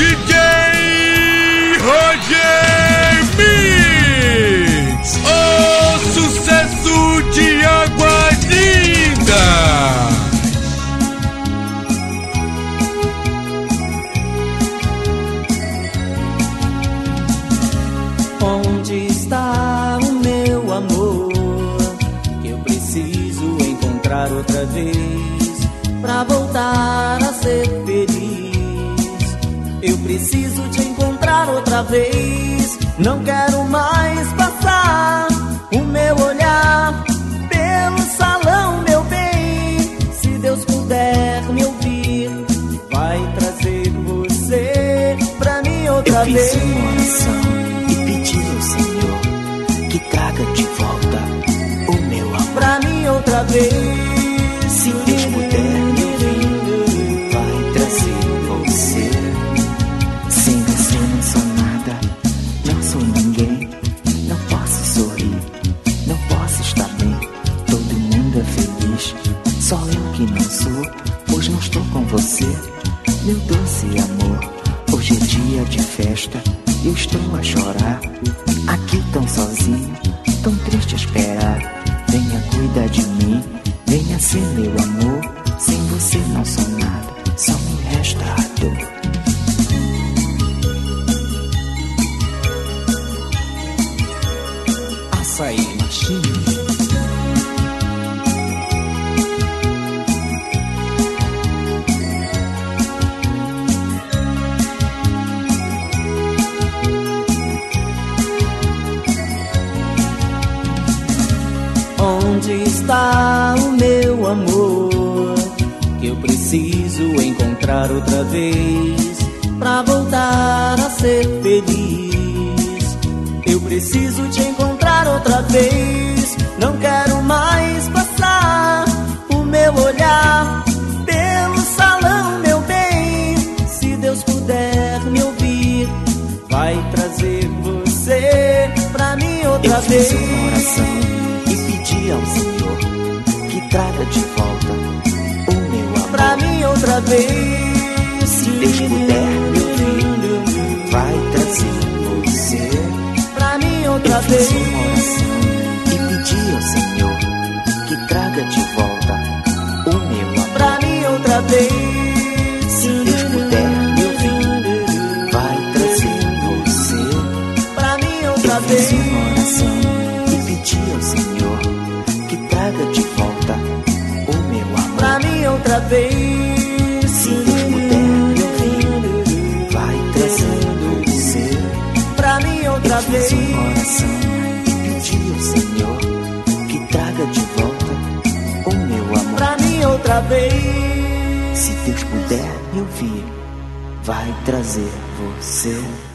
DJ Roger Mix, o sucesso de Água Linda. Onde está o meu amor? Eu preciso encontrar outra vez pra voltar a ser feliz. Eu preciso te encontrar outra vez. Não quero mais passar o meu olhar pelo salão, meu bem. Se Deus puder me ouvir, vai trazer você pra mim outra Eu vez. fiz uma oração e pedi ao Senhor que traga de volta o meu amor. pra mim outra vez. Só eu que não sou. Pois não estou com você, meu doce amor. Hoje é dia de festa, eu estou a chorar. Aqui tão sozinho, tão triste esperar. Venha cuidar de mim, venha ser meu amor. Sem você não sou nada, só me resta a dor. Açaí Machine. Onde está o meu amor? Que eu preciso encontrar outra vez pra voltar a ser feliz. Eu preciso te encontrar outra vez. Não quero mais passar o meu olhar pelo salão, meu bem. Se Deus puder me ouvir, vai trazer você pra mim outra Eu vez. Fiz uma oração e pedi ao Senhor que traga de volta o meu amor. pra mim outra vez. Se Deus puder me ouvir, vai trazer você. pra mim outra Eu fiz vez. uma oração e pedi ao Senhor que traga de volta o meu amor. Pra mim outra vez. Se Deus puder me ouvir, vai trazer você. pra mim outra fiz vez. Traga de volta o meu amor. pra mim outra vez. Se Deus puder me ouvir, vai trazer você. pra mim outra Eu fiz vez. uma oração e pedi ao Senhor que traga de volta o meu amor. pra mim outra vez. Se Deus puder me ouvir, vai trazer você.